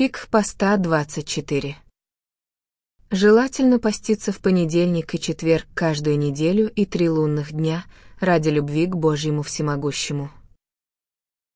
Фиг поста 24. Желательно поститься в понедельник и четверг каждую неделю и три лунных дня ради любви к Божьему всемогущему.